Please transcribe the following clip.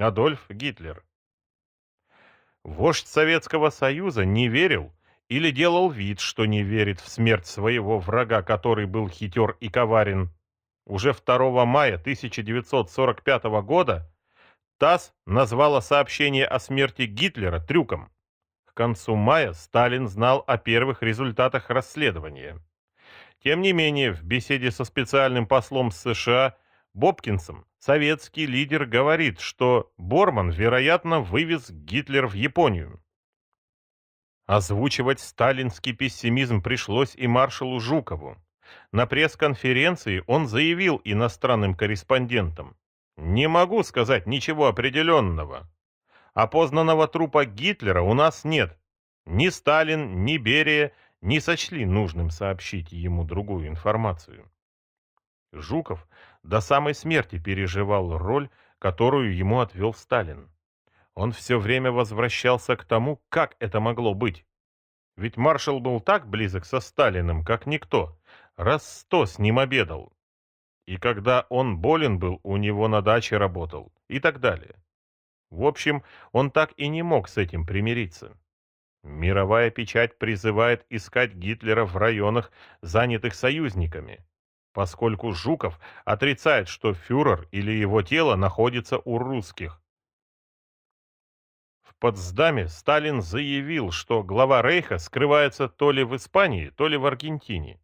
Адольф Гитлер. Вождь Советского Союза не верил или делал вид, что не верит в смерть своего врага, который был хитер и коварен. Уже 2 мая 1945 года ТАСС назвала сообщение о смерти Гитлера трюком. К концу мая Сталин знал о первых результатах расследования. Тем не менее, в беседе со специальным послом США Бобкинсом советский лидер говорит, что Борман, вероятно, вывез Гитлер в Японию. Озвучивать сталинский пессимизм пришлось и маршалу Жукову. На пресс-конференции он заявил иностранным корреспондентам, «Не могу сказать ничего определенного. Опознанного трупа Гитлера у нас нет. Ни Сталин, ни Берия не сочли нужным сообщить ему другую информацию». Жуков до самой смерти переживал роль, которую ему отвел Сталин. Он все время возвращался к тому, как это могло быть. Ведь маршал был так близок со Сталиным, как никто, раз сто с ним обедал. И когда он болен был, у него на даче работал, и так далее. В общем, он так и не мог с этим примириться. Мировая печать призывает искать Гитлера в районах, занятых союзниками, поскольку Жуков отрицает, что фюрер или его тело находится у русских. В Потсдаме Сталин заявил, что глава Рейха скрывается то ли в Испании, то ли в Аргентине.